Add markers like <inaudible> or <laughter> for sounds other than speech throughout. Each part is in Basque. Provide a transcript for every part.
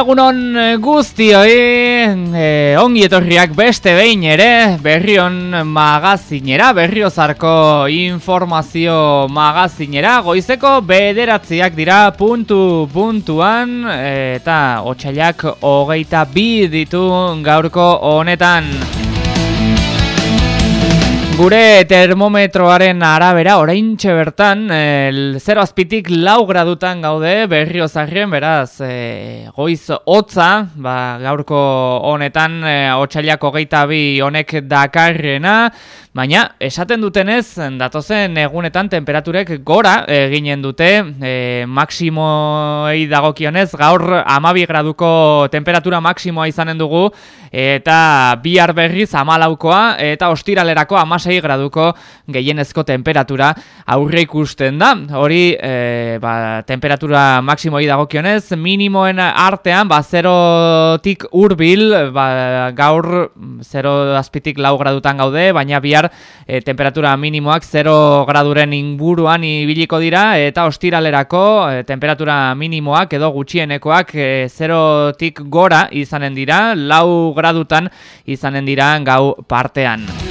Egunon eh, guztioi, e, ongi etorriak beste behin ere, berrion magazinera, berriozarko informazio magazinera, goizeko bederatziak dira puntu puntuan, eta otxailak hogeita bi ditu gaurko honetan. Gure termometroaren arabera, orain bertan, el 0 azpitik lau gradutan gaude berrio zarrien, beraz, e, goiz hotza, ba, gaurko honetan, e, otxailako geita bi honek dakarrena, baina, esaten dutenez, datozen egunetan temperaturek gora eginen dute, e, maksimoei dagokionez, gaur amabi graduko temperatura maksimoa izanen dugu, eta bihar berriz amalaukoa, eta ostiralerako amasei graduko gehienezko temperatura aurre ikusten da. Hori e, ba, temperatura maksimoi dagokionez, minimoen artean ba, zerotik urbil ba, gaur zero azpitik lau gradutan gaude, baina bihar e, temperatura minimoak zero graduren inguruan ibiliko dira eta ostiralerako e, temperatura minimoak edo gutxienekoak e, zerotik gora izanen dira, lau gradutan izanen dira gau partean.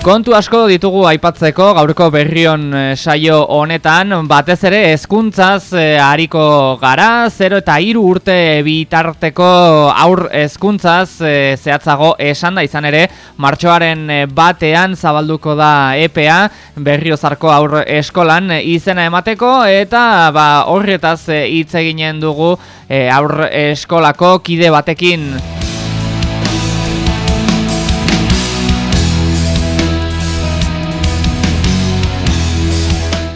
Kontu asko ditugu aipatzeko gaurko berrion eh, saio honetan, batez ere hezkuntzaz e, ariko gara, 0 eta 3 urte bitarteko aur hezkuntzaz e, zehatzago esan da izan ere, martxoaren batean zabalduko da EPA berriozarko aur eskolan izena emateko, eta ba, horretaz hitz eginen dugu e, aur eskolako kide batekin.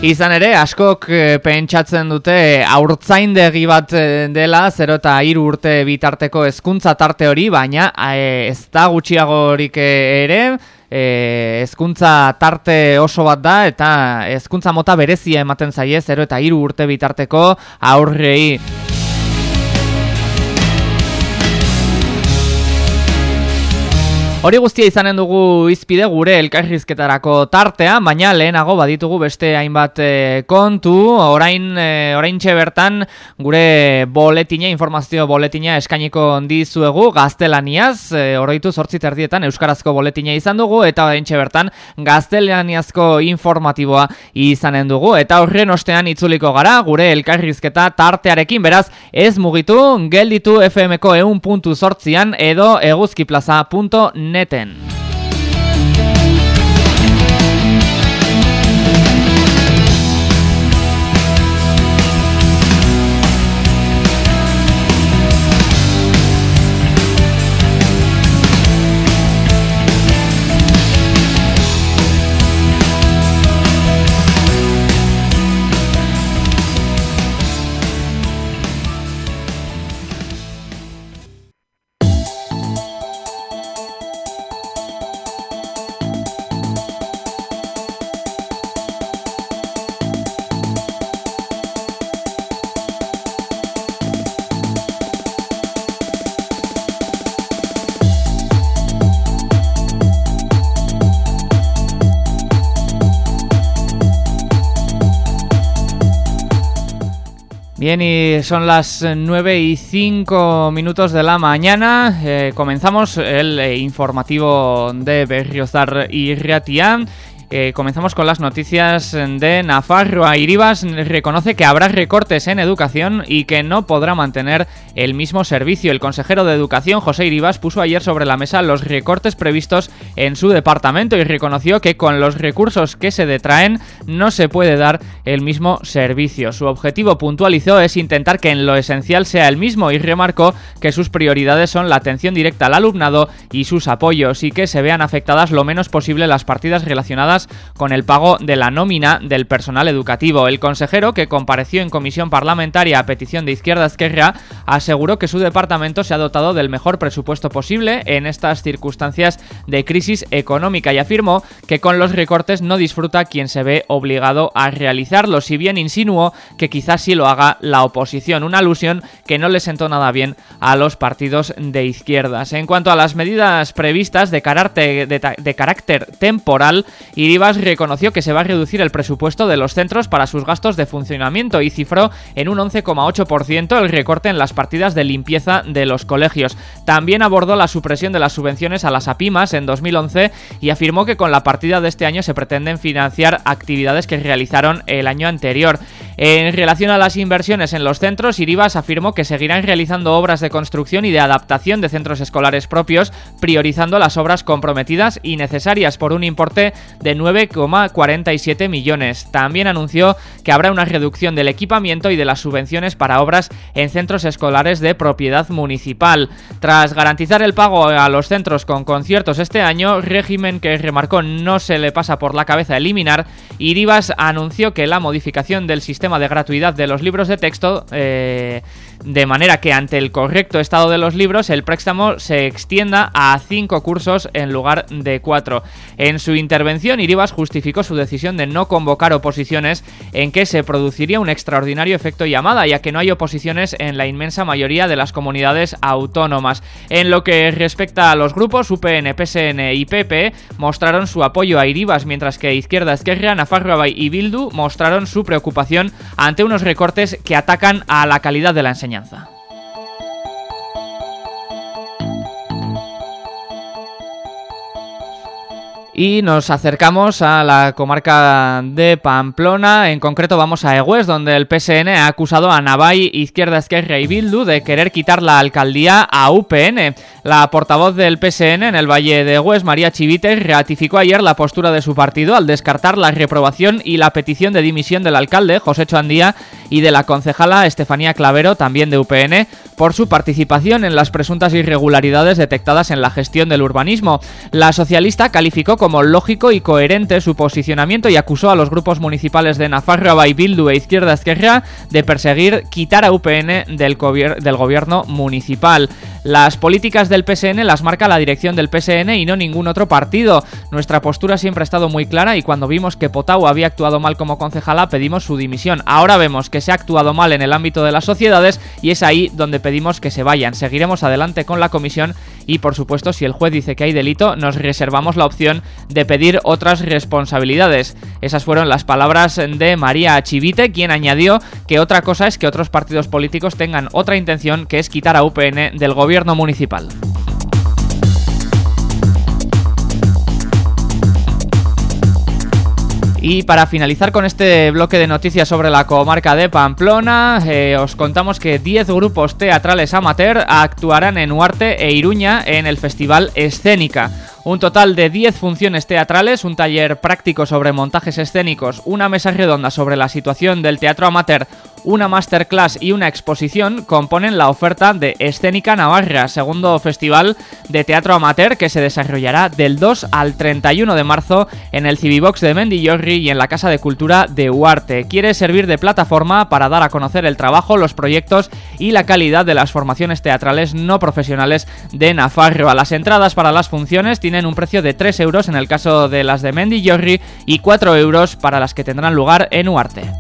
Izan ere, askok eh, pentsatzen dute aurtzaindegi bat eh, dela, 0 eta 3 urte bitarteko hezkuntza tarte hori, baina e, ez da gutxiagorik ere, hezkuntza tarte oso bat da, eta hezkuntza mota berezia ematen zaie, 0 eta 3 urte bitarteko aurrei. Hori guztia izanen dugu izpide gure elkarrizketarako tartea, baina lehenago baditugu beste hainbat e, kontu, orain e, orain bertan gure boletina, informazio boletina eskainiko dizuegu gaztelaniaz, e, oroitu sortzi terdietan euskarazko boletina izan dugu, eta orain bertan gaztelaniazko informatiboa izanen dugu, eta horren ostean itzuliko gara gure elkarrizketa tartearekin, beraz ez mugitu, gelditu FMko eun puntu sortzian edo eguzkiplaza.net neten. Bien, y son las 9 y 5 minutos de la mañana. Eh, comenzamos el eh, informativo de Berriozar y Riatián. Eh, comenzamos con las noticias de Nafarroa. Iribas reconoce que habrá recortes en educación y que no podrá mantener el mismo servicio. El consejero de Educación, José Iribas, puso ayer sobre la mesa los recortes previstos en su departamento y reconoció que con los recursos que se detraen no se puede dar el mismo servicio. Su objetivo, puntualizó, es intentar que en lo esencial sea el mismo y remarcó que sus prioridades son la atención directa al alumnado y sus apoyos y que se vean afectadas lo menos posible las partidas relacionadas con el pago de la nómina del personal educativo. El consejero, que compareció en comisión parlamentaria a petición de Izquierda Esquerra, aseguró que su departamento se ha dotado del mejor presupuesto posible en estas circunstancias de crisis económica y afirmó que con los recortes no disfruta quien se ve obligado a realizarlo, si bien insinuó que quizás sí lo haga la oposición, una alusión que no le sentó nada bien a los partidos de izquierdas. En cuanto a las medidas previstas de carácter, de, carácter temporal, Iribas reconoció que se va a reducir el presupuesto de los centros para sus gastos de funcionamiento y cifró en un 11,8% el recorte en las partidas de limpieza de los colegios. También abordó la supresión de las subvenciones a las APIMAS en 2011 y afirmó que con la partida de este año se pretenden financiar actividades que realizaron el año anterior. En relación a las inversiones en los centros, Iribas afirmó que seguirán realizando obras de construcción y de adaptación de centros escolares propios, priorizando las obras comprometidas y necesarias por un importe de 9,47 millones. También anunció que habrá una reducción del equipamiento y de las subvenciones para obras en centros escolares de propiedad municipal. Tras garantizar el pago a los centros con conciertos este año, régimen que remarcó no se le pasa por la cabeza eliminar, Iribas anunció que la modificación del sistema de gratuidad de los libros de texto, eh, de manera que ante el correcto estado de los libros el préstamo se extienda a cinco cursos en lugar de cuatro. En su intervención, Iribas justificó su decisión de no convocar oposiciones en que se produciría un extraordinario efecto llamada, ya que no hay oposiciones en la inmensa mayoría de las comunidades autónomas. En lo que respecta a los grupos, UPN, PSN y PP mostraron su apoyo a Iribas, mientras que Izquierda Esquerra, Nafarroa y Bildu mostraron su preocupación ante unos recortes que atacan a la calidad de la enseñanza. мясо. Y nos acercamos a la comarca de Pamplona, en concreto vamos a Egues, donde el PSN ha acusado a Navai, Izquierda Esquerra y Bildu de querer quitar la alcaldía a UPN. La portavoz del PSN en el Valle de Egues, María Chivite, ratificó ayer la postura de su partido al descartar la reprobación y la petición de dimisión del alcalde, José Choandía, y de la concejala Estefanía Clavero, también de UPN, por su participación en las presuntas irregularidades detectadas en la gestión del urbanismo. La socialista calificó como lógico y coherente su posicionamiento y acusó a los grupos municipales de Nafarroa y e Izquierda Esquerra de perseguir quitar a UPN del, del gobierno municipal. Las políticas del PSN las marca la dirección del PSN y no ningún otro partido. Nuestra postura siempre ha estado muy clara y cuando vimos que Potau había actuado mal como concejala pedimos su dimisión. Ahora vemos que se ha actuado mal en el ámbito de las sociedades y es ahí donde pedimos que se vayan. Seguiremos adelante con la comisión y por supuesto si el juez dice que hay delito nos reservamos la opción de pedir otras responsabilidades. Esas fueron las palabras de María Chivite, quien añadió que otra cosa es que otros partidos políticos tengan otra intención que es quitar a UPN del gobierno municipal. Y para finalizar con este bloque de noticias sobre la comarca de Pamplona, eh, os contamos que 10 grupos teatrales amateur actuarán en Huarte e Iruña en el Festival Escénica. Un total de 10 funciones teatrales, un taller práctico sobre montajes escénicos, una mesa redonda sobre la situación del teatro amateur, una masterclass y una exposición componen la oferta de Escénica Navarra, segundo festival de teatro amateur que se desarrollará del 2 al 31 de marzo en el Civibox de Mendillorri y en la Casa de Cultura de Huarte. Quiere servir de plataforma para dar a conocer el trabajo, los proyectos y la calidad de las formaciones teatrales no profesionales de Nafarro. A las entradas para las funciones tienen un precio de 3 euros en el caso de las de Mendillorri y 4 euros para las que tendrán lugar en Uarte.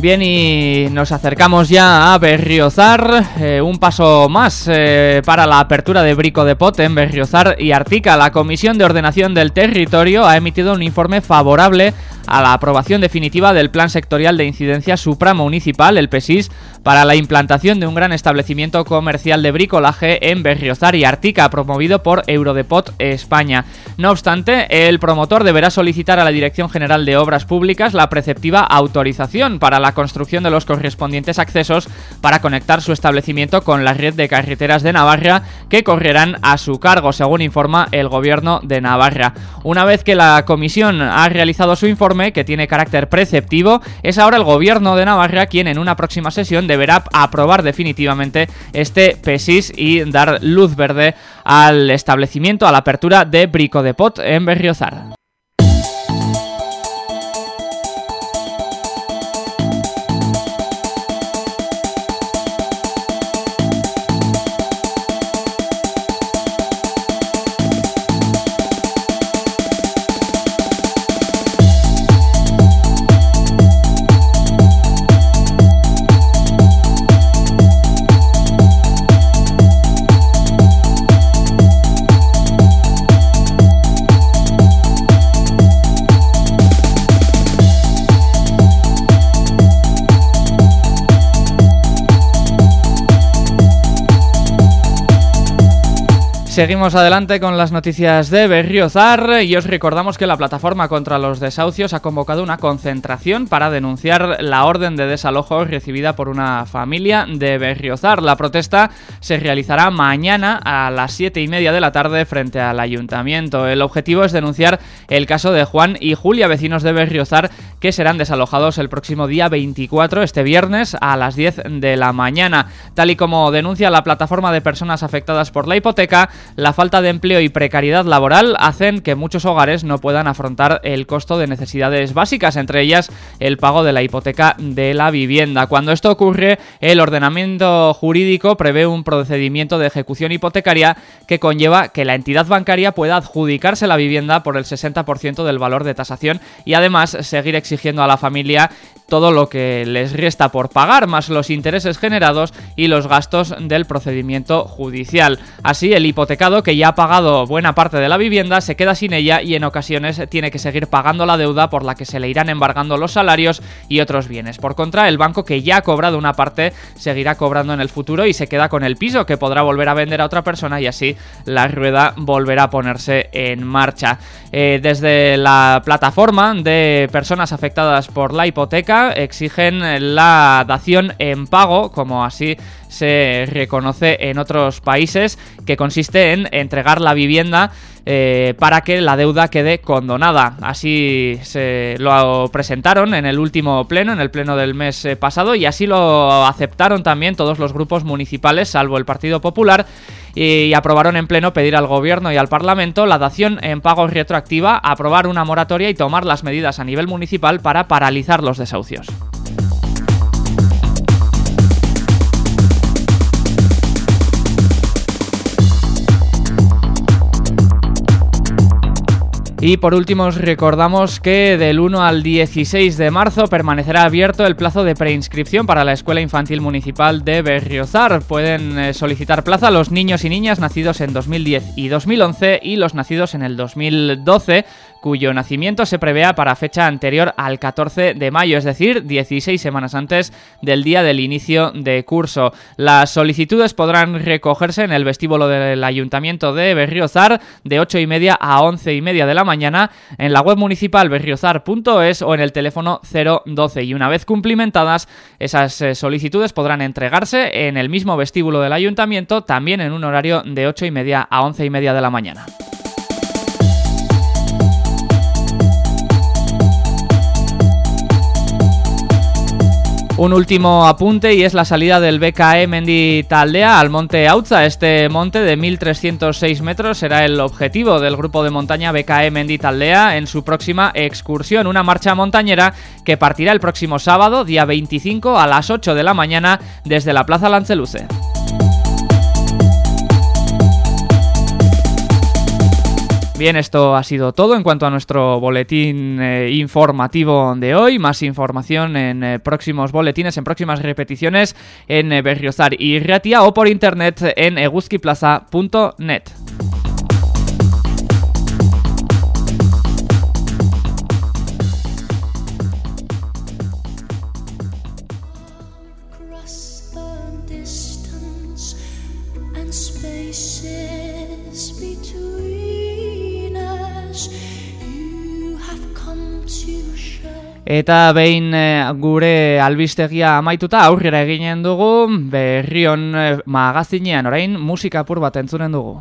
Bien, y nos acercamos ya a Berriozar, eh, un paso más eh, para la apertura de Brico de Pot en Berriozar y Artica. La Comisión de Ordenación del Territorio ha emitido un informe favorable a la aprobación definitiva del Plan Sectorial de Incidencia Supramunicipal, el PESIS, para la implantación de un gran establecimiento comercial de bricolaje en Berriozar y Artica, promovido por Eurodepot España. No obstante, el promotor deberá solicitar a la Dirección General de Obras Públicas la preceptiva autorización para la construcción de los correspondientes accesos para conectar su establecimiento con la red de carreteras de Navarra que correrán a su cargo, según informa el Gobierno de Navarra. Una vez que la comisión ha realizado su informe, que tiene carácter preceptivo, es ahora el gobierno de Navarra quien en una próxima sesión deberá aprobar definitivamente este PESIS y dar luz verde al establecimiento, a la apertura de Brico de Pot en Berriozar. Seguimos adelante con las noticias de Berriozar y os recordamos que la plataforma contra los desahucios ha convocado una concentración para denunciar la orden de desalojo recibida por una familia de Berriozar. La protesta se realizará mañana a las 7 y media de la tarde frente al ayuntamiento. El objetivo es denunciar el caso de Juan y Julia, vecinos de Berriozar, que serán desalojados el próximo día 24, este viernes, a las 10 de la mañana. Tal y como denuncia la plataforma de personas afectadas por la hipoteca, la falta de empleo y precariedad laboral hacen que muchos hogares no puedan afrontar el costo de necesidades básicas, entre ellas el pago de la hipoteca de la vivienda. Cuando esto ocurre, el ordenamiento jurídico prevé un procedimiento de ejecución hipotecaria que conlleva que la entidad bancaria pueda adjudicarse la vivienda por el 60% del valor de tasación y además seguir exigiendo a la familia todo lo que les resta por pagar, más los intereses generados y los gastos del procedimiento judicial. Así, el que ya ha pagado buena parte de la vivienda, se queda sin ella y en ocasiones tiene que seguir pagando la deuda por la que se le irán embargando los salarios y otros bienes. Por contra, el banco que ya ha cobrado una parte seguirá cobrando en el futuro y se queda con el piso que podrá volver a vender a otra persona y así la rueda volverá a ponerse en marcha. Eh, desde la plataforma de personas afectadas por la hipoteca, exigen la dación en pago, como así se reconoce en otros países, que consiste en entregar la vivienda eh, para que la deuda quede condonada. Así se lo presentaron en el último pleno, en el pleno del mes eh, pasado, y así lo aceptaron también todos los grupos municipales, salvo el Partido Popular, y aprobaron en pleno pedir al Gobierno y al Parlamento la dación en pago retroactiva, aprobar una moratoria y tomar las medidas a nivel municipal para paralizar los desahucios. Y por último os recordamos que del 1 al 16 de marzo permanecerá abierto el plazo de preinscripción para la Escuela Infantil Municipal de Berriozar. Pueden eh, solicitar plaza los niños y niñas nacidos en 2010 y 2011 y los nacidos en el 2012 cuyo nacimiento se prevea para fecha anterior al 14 de mayo, es decir, 16 semanas antes del día del inicio de curso. Las solicitudes podrán recogerse en el vestíbulo del Ayuntamiento de Berriozar de 8 y media a 11 y media de la mañana, en la web municipal berriozar.es o en el teléfono 012 y una vez cumplimentadas, esas eh, solicitudes podrán entregarse en el mismo vestíbulo del Ayuntamiento, también en un horario de 8 y media a 11 y media de la mañana. Un último apunte y es la salida del BKE Mendi Taldea al monte Autza. Este monte de 1.306 metros será el objetivo del grupo de montaña BKE Mendi Taldea en su próxima excursión, una marcha montañera que partirá el próximo sábado, día 25, a las 8 de la mañana desde la Plaza Lanceluce. Bien, esto ha sido todo en cuanto a nuestro boletín eh, informativo de hoy. Más información en eh, próximos boletines, en próximas repeticiones en eh, y Ratia o por internet en eguskiplaza.net. Eta behin eh, gure albistegia amaituta aurrera eginen dugu, berrion eh, magazinean orain musika apur bat entzunen dugu.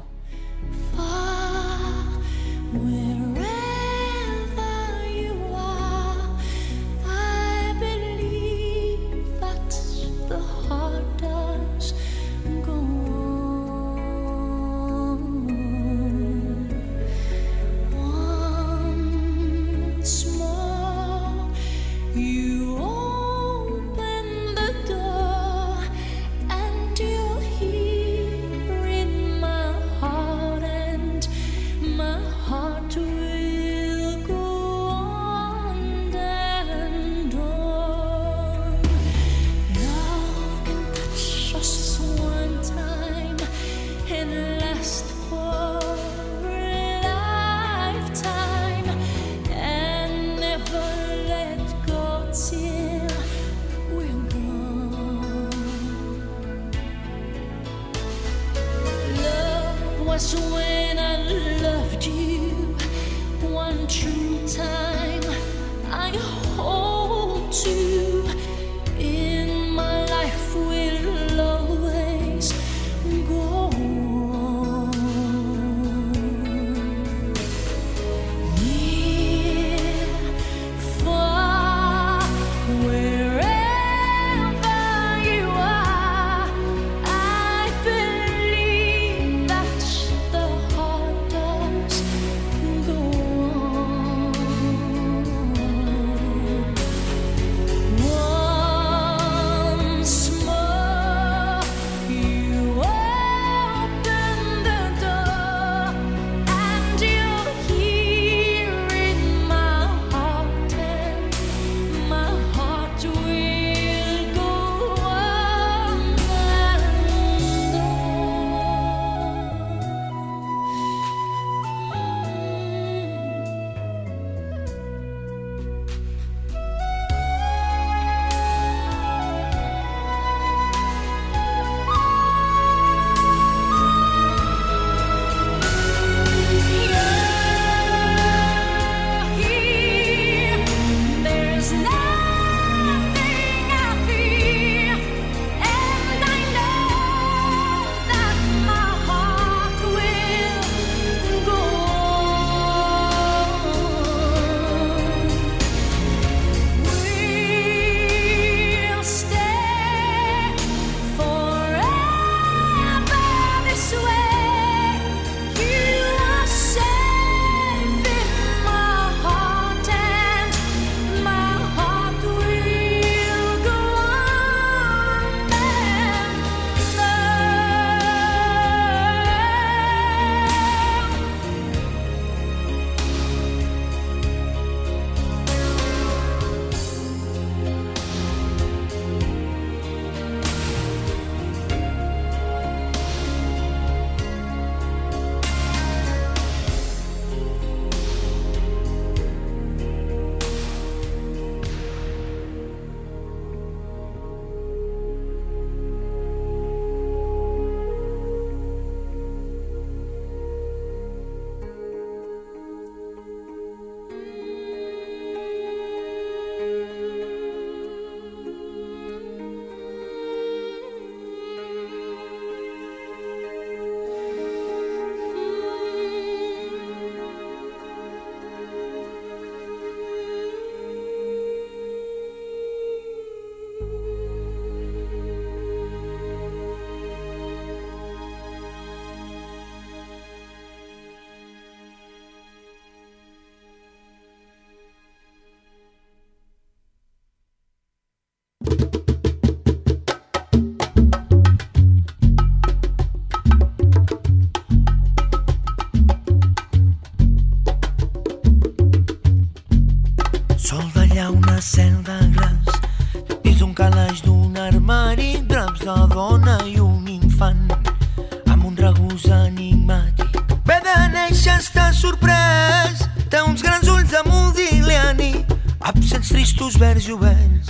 teus verds joves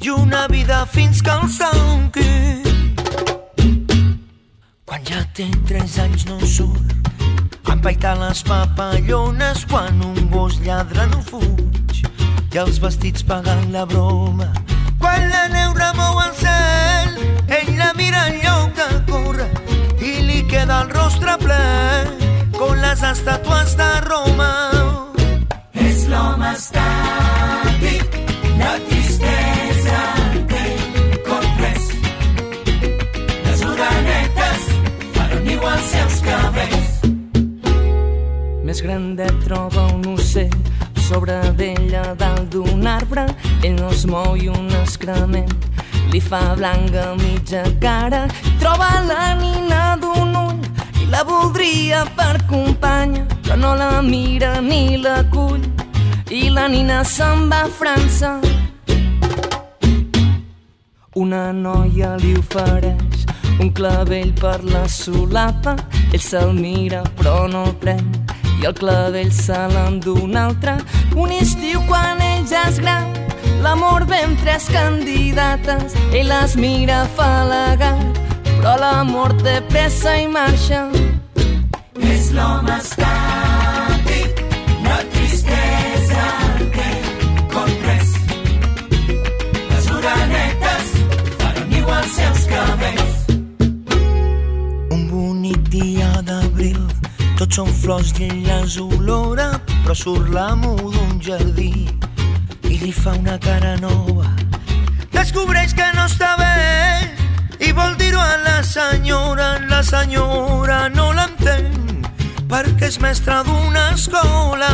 i una vida fins que el s'enquí. Quan ja té tres anys no surt, empaitar les papallones quan un gos lladra no fuig i els vestits pagant la broma. Quan la neu remou el cel, ell la mira en lloc de córrer i li queda el rostre ple com les estatues de Roma. És l'home estat Més grandet troba un ocell sobre d'ella dalt d'un arbre. Ell no es mou i un excrement li fa blanca mitja cara. Troba la nina d'un ull i la voldria per companya però no la mira ni la cull. I la nina se'n va a França. Una noia li ofereix un clavell per la solapa. Ell se'l mira però no el pren i el clavell se l'endú un altre. Un estiu quan ell ja és gran, l'amor ven tres candidates, ell les mira afalagat, però l'amor té pressa i marxa. És l'home estàtic, no tristesa. Les orenetes fan un niu Tot són flors i ella ens olora, però surt l'amo d'un jardí i li fa una cara nova. Descobreix que no està bé i vol dir-ho a la senyora, la senyora no l'entén perquè és mestra d'una escola.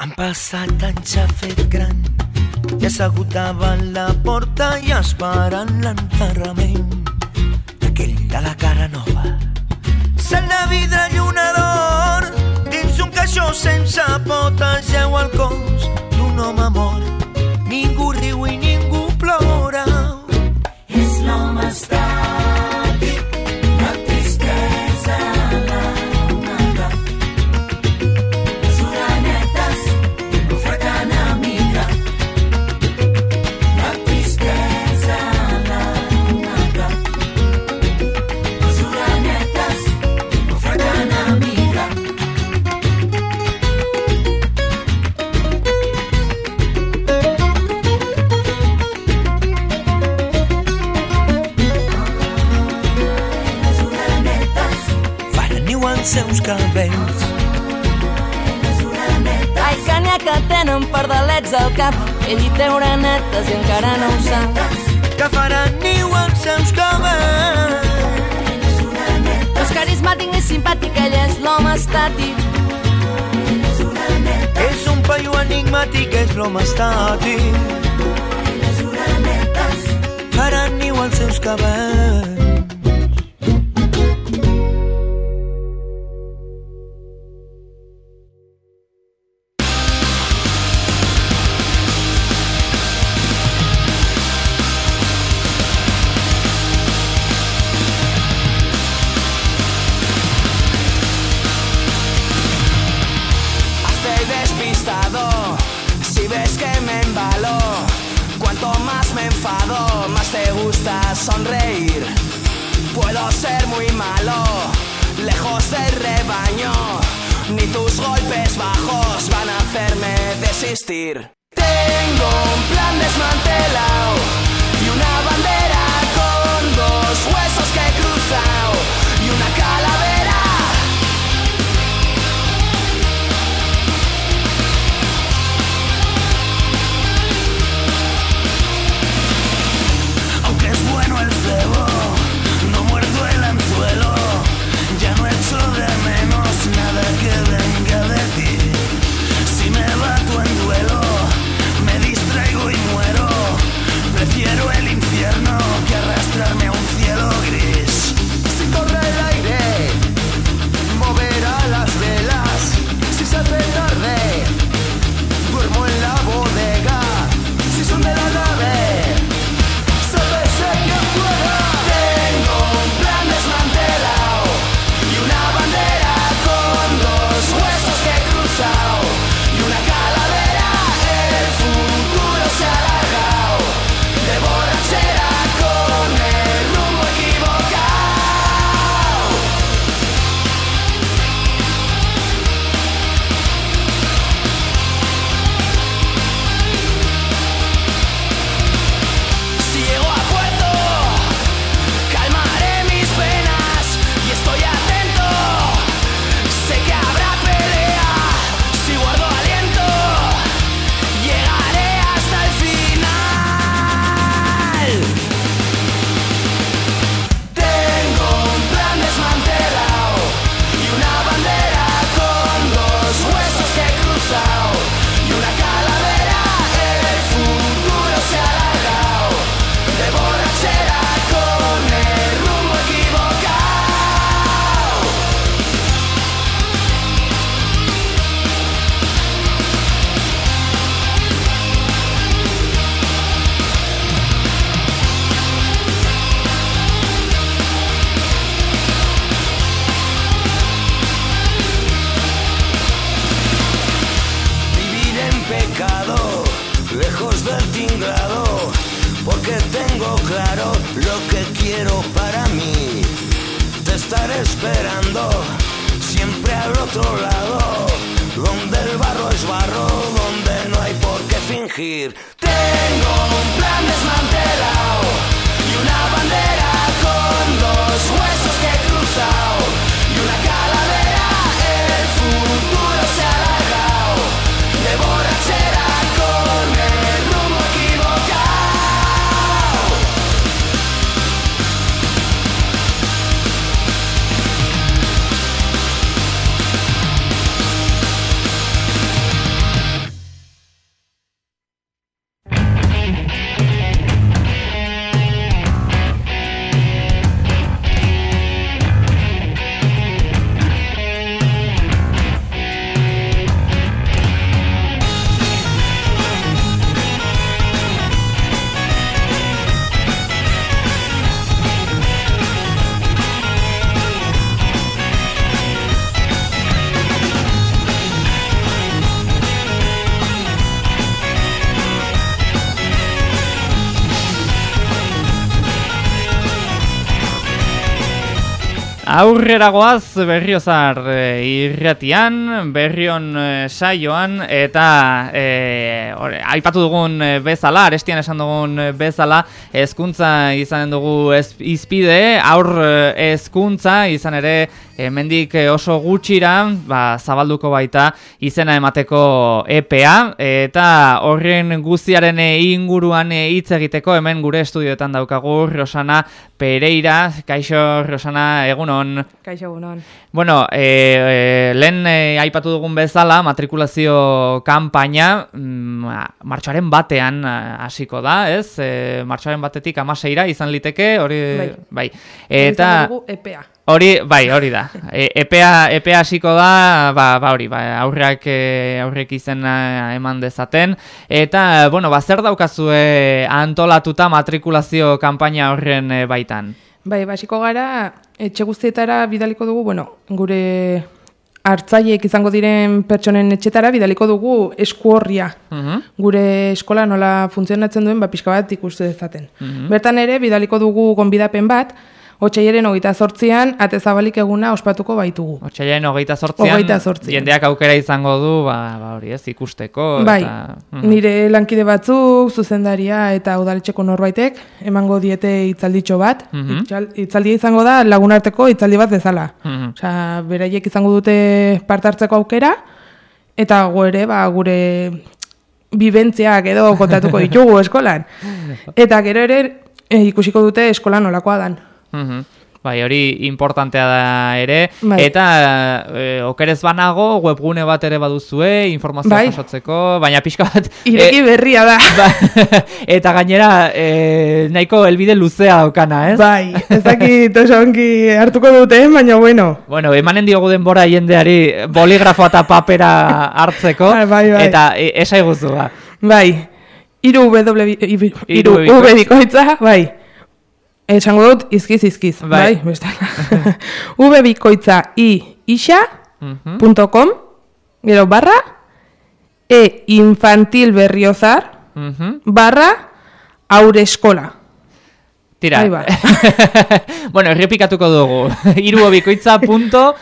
Han passat anys, s'ha fet gran i ja assegut davant la porta i esperant l'enterrament d'aquell de la cara nova cel de vidre i una d'or dins un caixó sense potes geu el cos d'un home mort. Ningú riu i ningú cap, ell hi té netes i encara no ho sap. Que faran niu els seus coves. És carismàtic ni simpàtic, ell és l'home estàtic. És un paio enigmàtic, és l'home estàtic. Faran niu els seus cabells. existir. Aurrera goaz berriozar e, irratian, berrion e, saioan, eta e, ore, aipatu dugun bezala, arestian esan dugun bezala, hezkuntza izan dugu ez, izpide, aur hezkuntza izan ere hemendik e, oso gutxira, ba, zabalduko baita izena emateko EPA, eta horren guztiaren e, inguruan hitz egiteko hemen gure estudioetan daukagu Rosana Pereira, kaixo Rosana, egunon. Kaixo egunon. Bueno, e, e, lehen e, aipatu dugun bezala, matrikulazio kanpaina mm, martxoaren batean hasiko da, ez? E, martxoaren batetik amaseira izan liteke, hori... Bai. Eta... Izango dugu EPA. Hori, bai, hori da. E, epea, epea hasiko da, ba, ba hori, ba, aurreak, e, aurrek izena eman dezaten. Eta, bueno, ba, zer daukazue antolatuta matrikulazio kanpaina horren e, baitan? Bai, basiko gara, etxe guztietara bidaliko dugu, bueno, gure hartzaiek izango diren pertsonen etxetara bidaliko dugu esku horria. Mhm. Gure eskola nola funtzionatzen duen, ba, pixka bat ikuste dezaten. Mhm. Bertan ere, bidaliko dugu gonbidapen bat, Otsailaren hogeita zortzian, atezabalik eguna ospatuko baitugu. Otsailaren hogeita zortzian, Hogeita zortzian. jendeak aukera izango du, ba, ba hori ez, ikusteko. Bai, eta, mhm. nire lankide batzuk, zuzendaria eta udaletxeko norbaitek, emango diete hitzalditxo bat. Mhm. Itzal- Hitzaldia izango da lagunarteko hitzaldi bat bezala. Mhm. Osea, beraiek izango dute parte hartzeko aukera, eta gu ere, ba, gure bibentziak edo kontatuko <laughs> ditugu eskolan. Eta gero ere, e, ikusiko dute eskola nolakoa dan. Mhm. Bai, hori importantea da ere. Bai. Eta e, okerez banago, webgune bat ere baduzue, informazioa Bai. jasotzeko, baina pixka bat... Ireki berria da. <laughs> ba, eta gainera, e, nahiko helbide luzea daukana, ez? Bai, ez dakit oso ongi hartuko dute, baina bueno. Bueno, emanen diogu denbora jendeari boligrafoa eta papera hartzeko, Bai, bai, bai. eta e, esai ba. Bai, iru W, bikoitza, bai. Esango dut izkiz izkiz, Bai. bai, bestela. <laughs> V bikoitza i isa, Mhm. punto com, gero barra, e infantil berriozar, Mhm. barra, aure eskola. Tira. Ahí ba. <laughs> bueno, errepikatuko dugu. <laughs> Hiru bikoitza punto,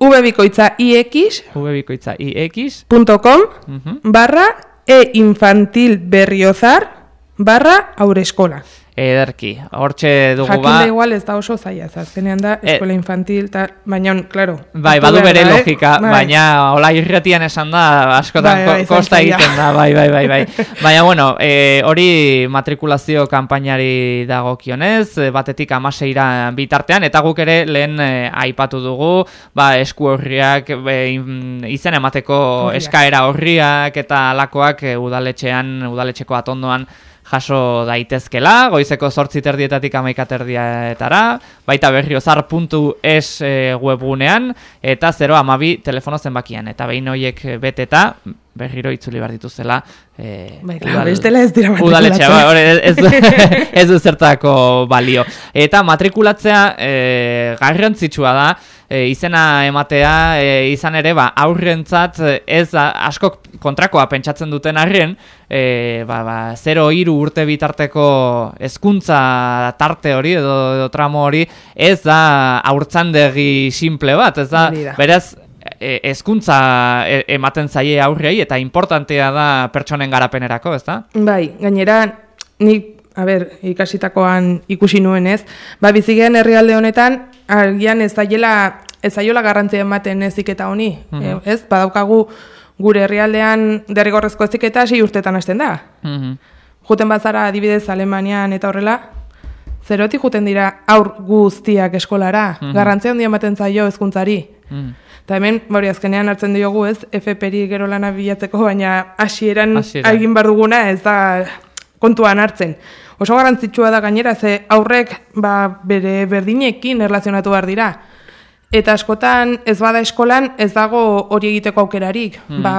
V bikoitza ix, V bikoitza IX. punto com, Mhm. barra, e infantil berriozar, barra, aure eskola. Ederki, hortxe dugu Jakin ba. da igual ez da oso zaila, azkenean da Eh. eskola infantil, ta, baina, claro. Bai, badu bere da, eh? logika, Bai. baina hola irretian esan da, askotan Bai, bai, ko- kosta egiten da, bai, bai, bai, bai. <laughs> Baina, bueno, e, hori matrikulazio kanpainari dagokionez, e, batetik amaseira bitartean, eta guk ere lehen e, aipatu dugu, ba, esku horriak, e, izen emateko eskaera horriak eta alakoak e, udaletxean, udaletxeko atondoan jaso daitezkela, goizeko sortzi terdietatik amaika terdietara, baita berriozar.es e, webgunean, eta 0 amabi telefono zenbakian, eta behin horiek beteta, berriro itzuli behar dituzela, e, Bai, claro, bestela ez dira udaletxea, ba, ez, ez du <laughs> zertako balio. Eta matrikulatzea e, garrantzitsua da, e, izena ematea, e, izan ere, ba, aurrentzat e, ez askok kontrakoa pentsatzen duten arren, e, ba, ba, 0 iru urte bitarteko hezkuntza tarte hori edo, edo tramo hori, ez da aurtzandegi simple bat, ez da, da. beraz, e, hezkuntza e, ematen zaie aurrei eta importantea da pertsonen garapenerako, ez da? Bai, gainera, nik, a ber, ikasitakoan ikusi nuen ez, ba, bizigen herrialde honetan, agian ez daiela, ez daiola garrantzia ematen eziketa honi, eh, ez, badaukagu gure herrialdean derrigorrezko eziketa sei urtetan hasten da. Mhm. Juten bazara adibidez Alemanian eta horrela, zerotik juten dira aur guztiak eskolara, garrantzia handia ematen zaio hezkuntzari. Mhm. Eta hemen, bauri azkenean hartzen diogu ez, FP-ri gero lana bilatzeko, baina hasieran egin behar duguna ez da kontuan hartzen. Oso garrantzitsua da gainera, ze aurrek ba, bere berdinekin erlazionatu behar dira. Eta askotan ez bada eskolan ez dago hori egiteko aukerarik. Ba,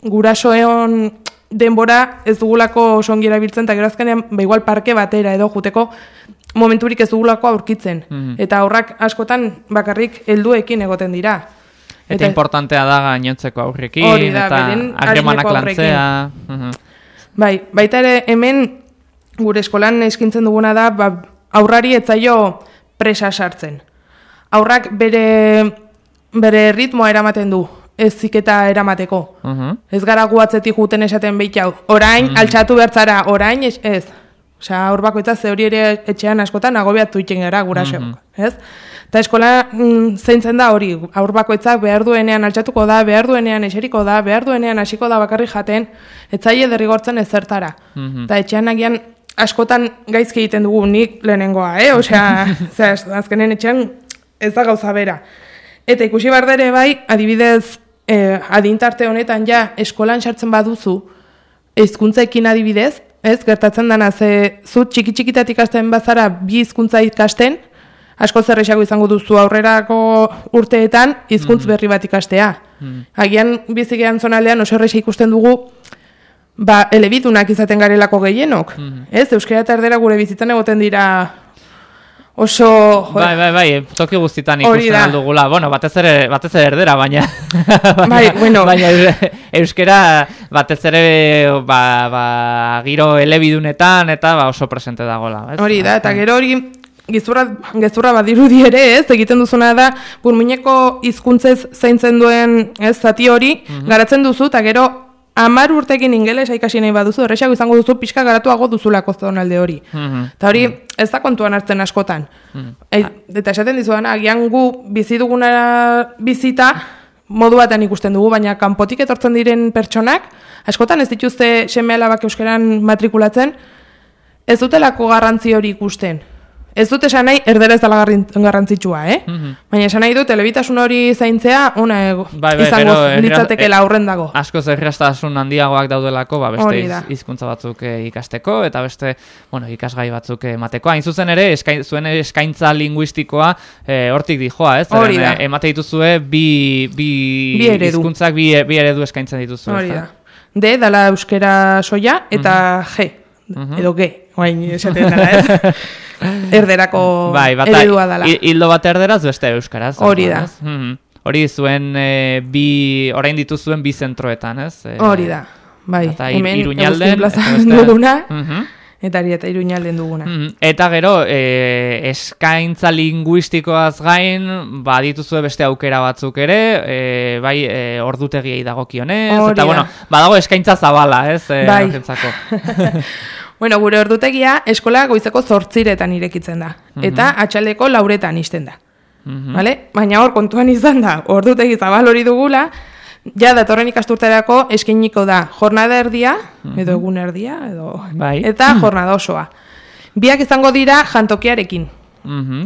gurasoeon denbora ez dugulako oso ongi erabiltzen, eta gero azkenean ba, igual parke batera edo juteko momenturik ez dugulako aurkitzen. Eta aurrak askotan bakarrik helduekin egoten dira. Eta, importantea da gainontzeko aurrekin, da, eta harremanak lantzea. Mhm. Bai, baita ere hemen gure eskolan eskintzen duguna da ba, aurrari etzaio presa sartzen. Aurrak bere, bere ritmoa eramaten du, ez ziketa eramateko. Mhm. Ez gara guatzetik juten esaten behitau. Orain, altxatu bertzara, orain, ez. ez. Osea, aur bakoitza ze hori ere etxean askotan agobiatu iten gara gurasoak, ez? Eta eskola mm, zeintzen da hori, aur bakoitzak behar duenean altxatuko da, behar duenean eseriko da, behar duenean hasiko da bakarrik jaten, etzaile derrigortzen ezertara. Eta etxean agian askotan gaizki egiten dugu nik lehenengoa, eh? <laughs> Osea, zera, azkenen etxean ez da gauza bera. Eta ikusi behar dere bai, adibidez, eh, adintarte honetan ja eskolan sartzen baduzu, hizkuntzekin adibidez, ez, gertatzen dana, ze zu txiki txikitatik ikasten bazara bi hizkuntza ikasten, asko zerrexago izango duzu aurrerako urteetan hizkuntz berri bat ikastea. Agian bizigean zonaldean oso ikusten dugu ba, elebidunak izaten garelako gehienok. Ez, euskera eta erdera gure bizitzan egoten dira oso... jo, Bai, bai, bai, toki guztitan Hori ikusten aldugula. Bueno, batez ere, batez ere erdera, baina... <laughs> Bai, bueno. baina eus- euskera batez ere ba, ba, giro elebidunetan eta ba, oso presente dagola. Ez? Hori da, eta gero hori gizurra, gezurra badirudi ere, ez, egiten duzuna da, burmuineko hizkuntzez zaintzen duen, ez, zati hori, garatzen duzu, eta gero amar urtekin ingelesa ikasi nahi baduzu, erresago izango duzu pixka garatuago duzulako zonalde hori. Mhm. Eta hori, ez da kontuan hartzen askotan. Ei, eta esaten dizudan, agian gu bizi duguna bizita, modu batean ikusten dugu, baina kanpotik etortzen diren pertsonak, askotan ez dituzte seme alabak euskeran matrikulatzen, ez dutelako garrantzi hori ikusten. Ez dut esan nahi, erdera ez dela garrantzitsua, eh? Baina esan nahi du, telebitasun hori zaintzea, ona ego, Bai, bai, izango gero, erra- litzatekela aurren dago. Askoz errastasun handiagoak daudelako, ba, beste iz- hizkuntza batzuk eh, ikasteko, eta beste, bueno, ikasgai batzuk eh, emateko. Hain zuzen ere, eskain, zuen eskaintza linguistikoa eh, hortik dijoa, ez? Hori da. eh, emate dituzue bi, bi, Bi eredu. hizkuntzak bi, bi eredu eskaintzen dituzu. Hori da. D, dala euskera soia, eta G, edo G, oain esaten dara, ez? <laughs> <sighs> Erderako Bai, bata, eredua dala. hi- hildo bat erderaz, beste euskaraz. Hori da. Mhm. Hori zuen eh, bi, orain dituzuen bi zentroetan, ez? Eh, Hori da, bai. Eta ir- Hemen Iruñalden, plazan eta duguna, Mhm. eta hori eta iruñalden duguna. Mhm. Eta gero, e, eskaintza linguistikoaz gain, badituzue beste aukera batzuk ere, e, bai, e, ordutegiei dagokionez, Hori eta da. bueno, badago eskaintza zabala, ez, e, Bai. <laughs> Bueno, gure ordutegia eskola goizeko zortziretan irekitzen da. Eta atxaldeko lauretan isten da. Vale? Baina hor kontuan izan da, ordutegi zabal hori dugula, ja datorren ikasturterako eskainiko da jornada erdia, edo egun erdia, edo... Bai. Eta jornada osoa. Biak izango dira jantokiarekin. Mhm.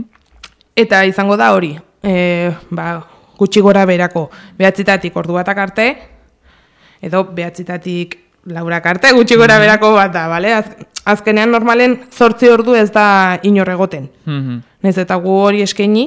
Eta izango da hori, e, ba, gutxi gora berako, behatzitatik ordu batak arte, edo behatzitatik laurak arte, gutxi gora berako bat da, bale? Az, azkenean normalen zortzi ordu ez da inor egoten. Mhm. Naiz eta gu hori eskaini,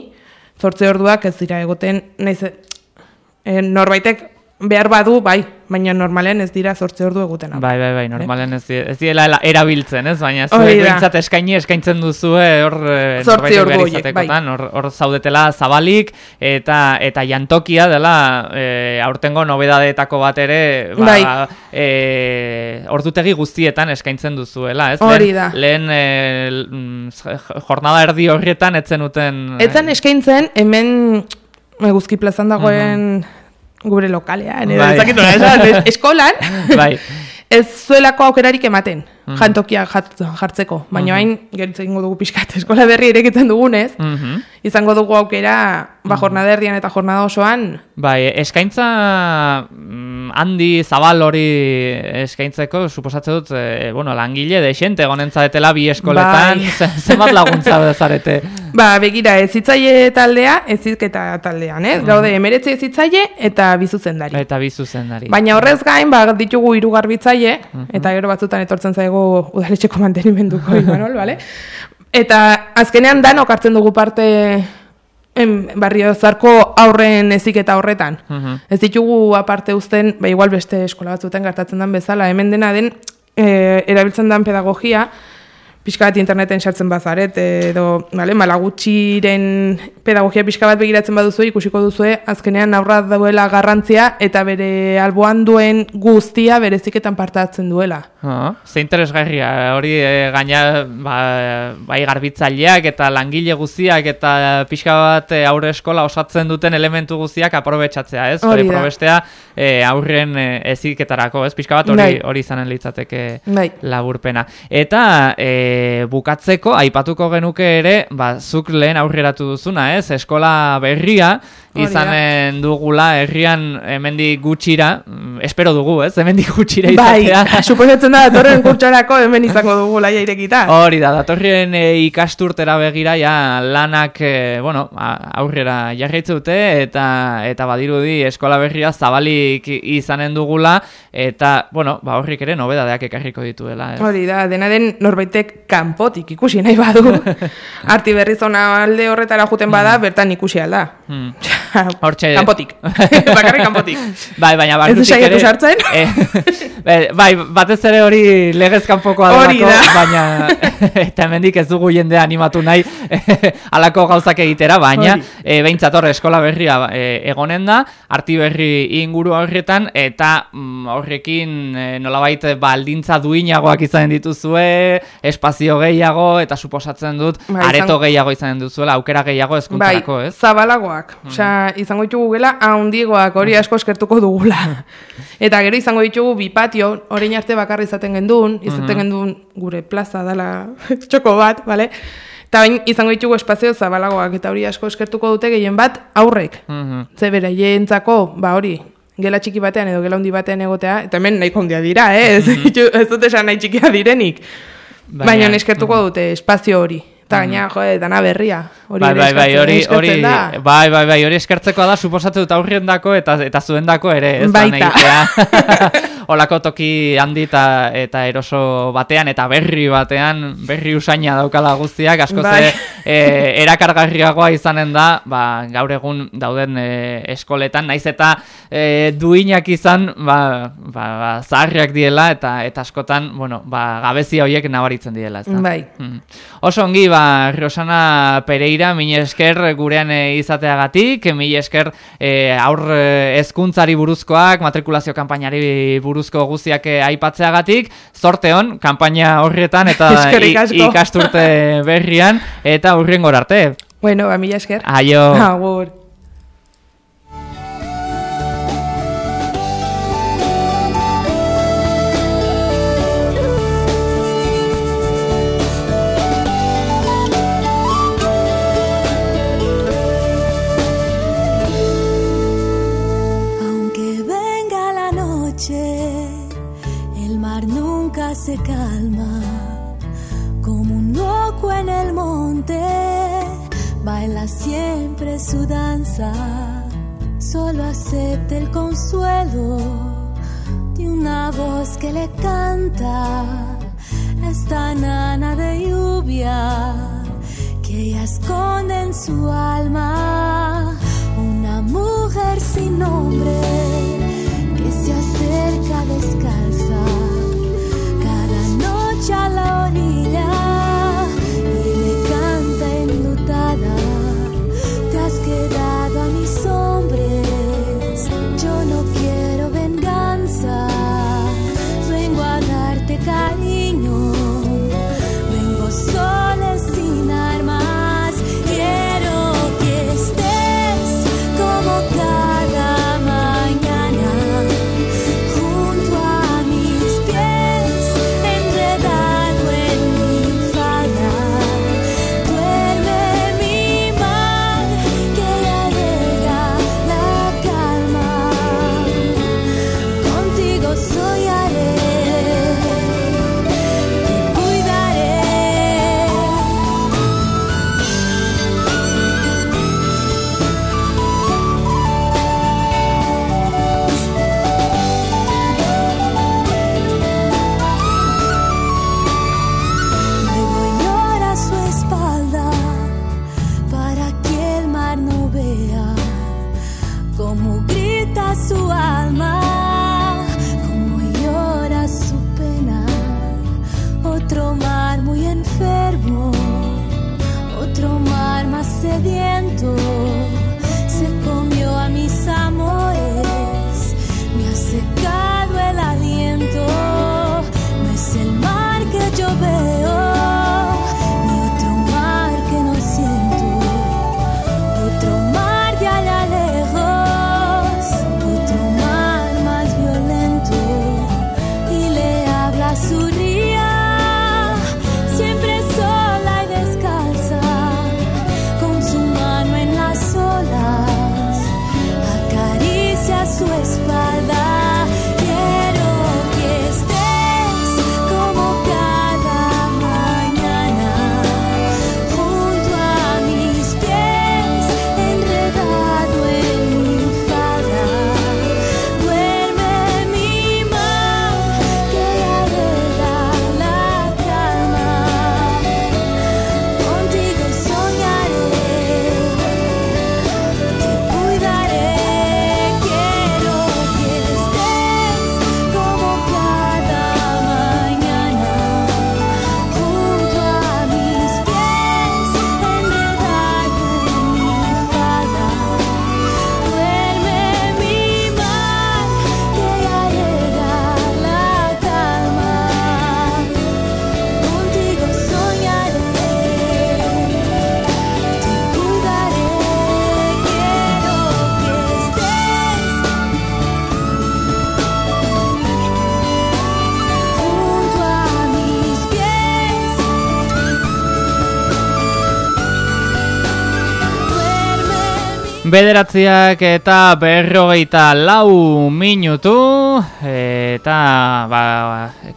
zortzi orduak ez dira egoten, naiz e, norbaitek behar badu, bai, baina normalen ez dira zortze ordu eguten. hau. Bai, bai, bai, normalen ez, di- ez ela- erabiltzen, ez? Baina zuek da. behintzat eskaini eskaintzen duzue hor eh, Zortzi norbaitek ordu behar horiek, izatekotan, hor, hor zaudetela zabalik eta eta jantokia dela e, aurtengo nobedadeetako bat ere ba, Bai. e, ordutegi guztietan eskaintzen duzuela, ez? Hori da. Lehen e, jornada erdi horrietan etzen uten... Etzan eskaintzen, hemen eguzki plazan dagoen gure lokalean, edo Bai. ez esan, es- <laughs> eskolan, Bai. ez zuelako aukerarik ematen, jantokia jat- jartzeko. Baina hain, geritzen dugu pixkat, <laughs> eskola berri irekitzen dugunez, Mhm. izango dugu aukera, ba, jornada erdian eta jornada osoan, Bai, eskaintza mm, handi zabal hori eskaintzeko, suposatze dut, e, bueno, langile de xente gonentzatela bi eskoletan, Bai. ze- zenbat laguntza <laughs> zarete. Ba, begira, ezitzaile taldea, ezizketa taldean, ez? Gaude, emeretzi ezitzaile eta bizuzendari. Eta bi zuzendari. Baina horrez gain, ba, ditugu hiru garbitzaile, eta gero batzutan etortzen zaigu udaletxeko mantenimenduko Imanol, <laughs> bale? Eta azkenean danok hartzen dugu parte em, barrio zarko aurren eziketa horretan. Mhm. Ez ditugu aparte uzten, ba, igual beste eskola batzuetan gertatzen den bezala, hemen dena den e, erabiltzen den pedagogia, pixka bat interneten sartzen bazaret, edo, bale, malagutxiren pedagogia pixka bat begiratzen baduzu, ikusiko duzue, azkenean aurra duela garrantzia, eta bere alboan duen guztia bereziketan partatzen duela. Ah, ze interesgarria, hori e, gaina ba, bai garbitzaileak eta langile guztiak eta pixka bat e, aurre eskola osatzen duten elementu guztiak aprobetxatzea, ez? Hori probestea e, aurren eziketarako, ez? Pixka bat hori, Bai. hori izanen litzateke Bai. laburpena. Eta e, bukatzeko, aipatuko genuke ere, ba, zuk lehen aurreratu duzuna, ez? Eskola berria. Izanen dugula herrian hemendik gutxira, mm, espero dugu, ez? Hemendik gutxira Bai, izatea. <laughs> suposatzen da, datorren kurtsorako hemen izango dugu laia irekita. Hori da, datorrien e, ikasturtera begira ja lanak e, bueno, aurrera jarraitze dute eta eta badirudi eskola berria zabalik izanen dugula eta bueno, ba horrik ere nobedadeak ekarriko dituela, ez? Hori da, dena den norbaitek kanpotik ikusi nahi badu. <laughs> Arti berri zona alde horretara juten bada, bertan ikusi alda. Hmm. <laughs> Hortxe- Kanpotik. <laughs> Bakarrik kanpotik. Bai, baina Ez barrutik ere... sartzen? <laughs> Eh, bai, bai, batez ere hori legez kanpokoa delako, baina eta hemendik ez dugu jendea animatu nahi halako gauzak egitera, baina e, behintzat hor eskola berria e, egonen da, arti berri inguru horretan, eta mm, horrekin e, nolabait baldintza duinagoak izanen dituzue, espazio gehiago, eta suposatzen dut Bai, areto izan- gehiago izanen duzuela, aukera gehiago Bai, ezkuntzarako, ez? zabalagoak. Osea, izango ditugu gela haundigoak hori asko eskertuko dugula. <laughs> Eta gero izango ditugu bi patio, orain arte bakarri izaten gendun, izaten gendun gure plaza dala <laughs> txoko bat, bale? Eta bain izango ditugu espazio zabalagoak, eta hori asko eskertuko dute gehien bat aurrek. Mhm. Ze beraientzako, ba hori, gela txiki batean edo gela handi batean egotea, eta hemen nahiko handia dira, eh? <laughs> ez, ditu- ez dute esan nahi txikia direnik. Baina- Baina, eskertuko dute espazio hori. Eta gaina, jo, dana berria. Hori Bai, bai, bai, hori, hori, bai, bai, bai, hori eskertzekoa da, suposatu dut aurriendako eta eta zuendako ere, ez da Baita. <laughs> Olako toki handi eta, eta eroso batean eta berri batean, berri usaina daukala guztiak, asko Bai. ze e, erakargarriagoa izanen da, ba, gaur egun dauden e, eskoletan, naiz eta e, duinak izan, ba, ba, ba, zaharriak diela eta eta askotan, bueno, ba, gabezia horiek nabaritzen diela, ez da? Bai. Mm. Oso ongi, ba, Rosana Pereira, mil esker gurean e, izateagatik, mil esker e, aur hezkuntzari buruzkoak, matrikulazio kanpainari buruzko guztiak e, aipatzeagatik, zorte hon, kanpaina horrietan eta <laughs> ikasturte berrian, eta hurrengor arte. Bueno, ba, mila esker. Aio. Agur. Siempre su danza. Solo acepta el consuelo de una voz que le canta. Esta nana de lluvia que ella esconde en su alma una mujer sin nombre Bederatziak eta berrogeita lau minutu eta ba,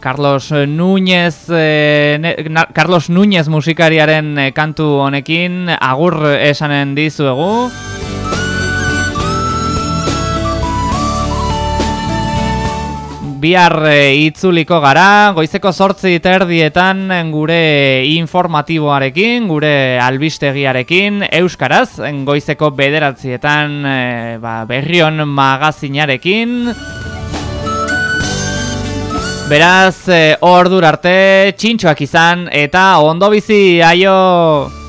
Carlos Núñez e, ne, Carlos Núñez musikariaren eh, kantu honekin agur esanen dizuegu. bihar eh, itzuliko gara, goizeko sortzi terdietan eh, gure informatiboarekin, gure albistegiarekin, Euskaraz, eh, goizeko bederatzietan e, ba, berrion magazinarekin. Beraz, e, ordur arte, txintxoak izan, eta ondo bizi, aio!